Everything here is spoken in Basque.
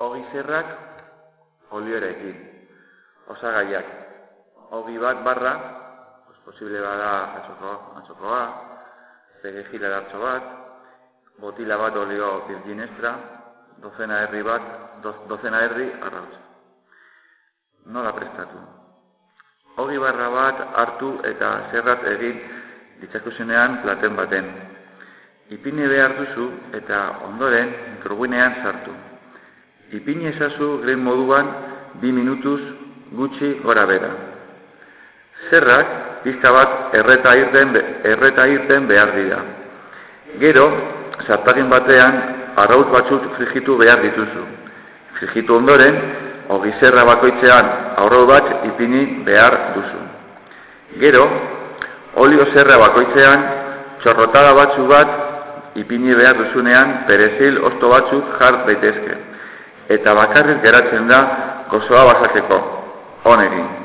Ogi zerrak olioerekin. Osagaiak. Ogi bat barra, pues, posible bada atxokoa, atxokoa, perejila dartxo bat, botila bat olio virgin extra, dozena herri bat, do, dozena herri arrautz. Nola prestatu? Ogi barra bat hartu eta zerrat egin ditzakuzenean platen baten. Ipini behar duzu eta ondoren mikroguinean sartu. Ipini ezazu gren moduan bi minutuz gutxi gora bera. Zerrak pizta bat erreta irten, erreta irten behar dira. Gero, zartagin batean arraut batzuk frigitu behar dituzu. Frigitu ondoren, ogizerra bakoitzean aurrau bat ipini behar duzu. Gero, olio zerra bakoitzean txorrotada batzu bat ipini behar duzunean perezil osto batzuk jar daitezke. Eta bakarrik geratzen da gozoa basakeko. Honegin.